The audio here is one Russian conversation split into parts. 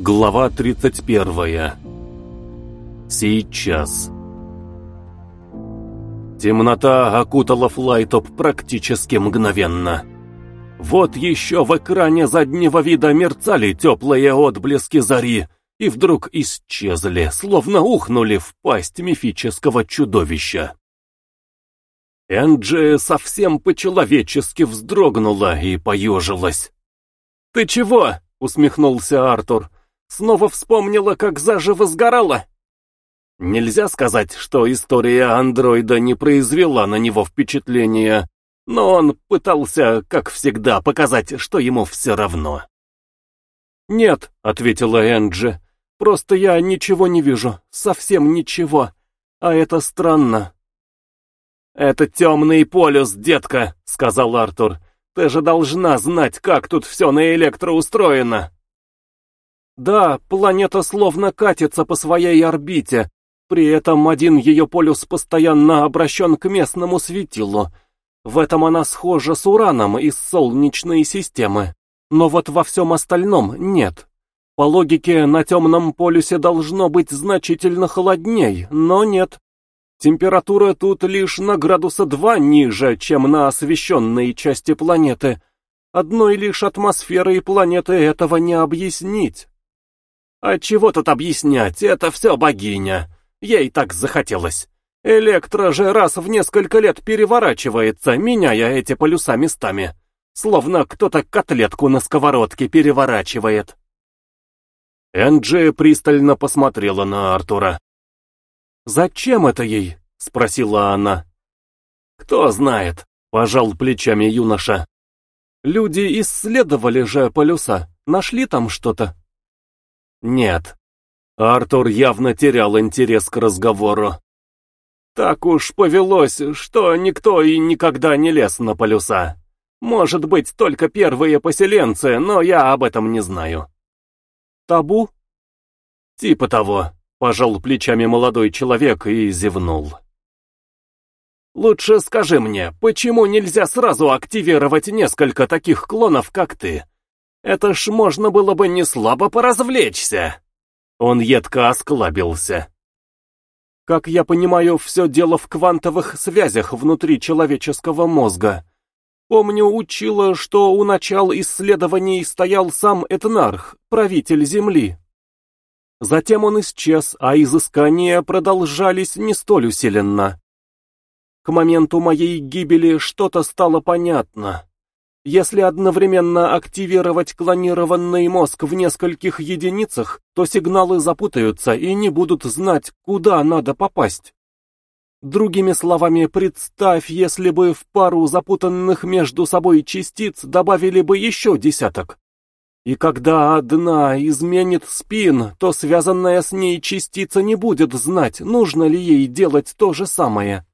Глава 31. Сейчас. Темнота окутала флайтоп практически мгновенно. Вот еще в экране заднего вида мерцали теплые отблески зари, и вдруг исчезли, словно ухнули в пасть мифического чудовища. Энджи совсем по-человечески вздрогнула и поежилась. «Ты чего?» — усмехнулся Артур. Снова вспомнила, как заживо сгорала? Нельзя сказать, что история андроида не произвела на него впечатления, но он пытался, как всегда, показать, что ему все равно. «Нет», — ответила Энджи, — «просто я ничего не вижу, совсем ничего, а это странно». «Это темный полюс, детка», — сказал Артур. «Ты же должна знать, как тут все на электро устроено». Да, планета словно катится по своей орбите, при этом один ее полюс постоянно обращен к местному светилу. В этом она схожа с Ураном из Солнечной системы, но вот во всем остальном нет. По логике, на темном полюсе должно быть значительно холодней, но нет. Температура тут лишь на градуса два ниже, чем на освещенной части планеты. Одной лишь атмосферой планеты этого не объяснить. А чего тут объяснять, это все богиня. Ей так захотелось. Электро же раз в несколько лет переворачивается, меняя эти полюса местами. Словно кто-то котлетку на сковородке переворачивает. Энджи пристально посмотрела на Артура. «Зачем это ей?» — спросила она. «Кто знает», — пожал плечами юноша. «Люди исследовали же полюса, нашли там что-то?» Нет. Артур явно терял интерес к разговору. Так уж повелось, что никто и никогда не лез на полюса. Может быть, только первые поселенцы, но я об этом не знаю. Табу? Типа того, пожал плечами молодой человек и зевнул. Лучше скажи мне, почему нельзя сразу активировать несколько таких клонов, как ты? Это ж можно было бы не слабо поразвлечься. Он едко осклабился. Как я понимаю, все дело в квантовых связях внутри человеческого мозга. Помню, учила, что у начал исследований стоял сам Этнарх, правитель Земли. Затем он исчез, а изыскания продолжались не столь усиленно. К моменту моей гибели что-то стало понятно. Если одновременно активировать клонированный мозг в нескольких единицах, то сигналы запутаются и не будут знать, куда надо попасть. Другими словами, представь, если бы в пару запутанных между собой частиц добавили бы еще десяток. И когда одна изменит спин, то связанная с ней частица не будет знать, нужно ли ей делать то же самое.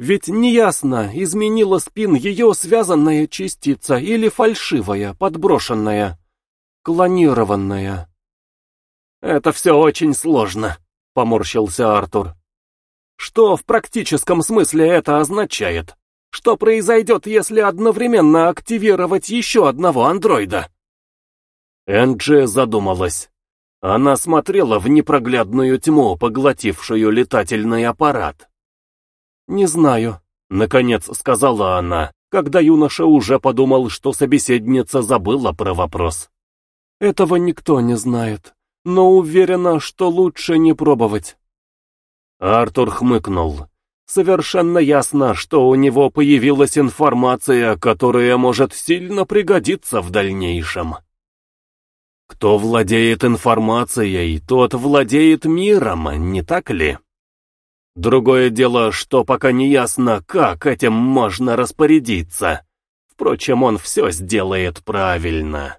Ведь неясно, изменила спин ее связанная частица или фальшивая, подброшенная, клонированная. «Это все очень сложно», — поморщился Артур. «Что в практическом смысле это означает? Что произойдет, если одновременно активировать еще одного андроида?» Энджи задумалась. Она смотрела в непроглядную тьму, поглотившую летательный аппарат. «Не знаю», — наконец сказала она, когда юноша уже подумал, что собеседница забыла про вопрос. «Этого никто не знает, но уверена, что лучше не пробовать». Артур хмыкнул. Совершенно ясно, что у него появилась информация, которая может сильно пригодиться в дальнейшем. Кто владеет информацией, тот владеет миром, не так ли? Другое дело, что пока не ясно, как этим можно распорядиться. Впрочем, он все сделает правильно.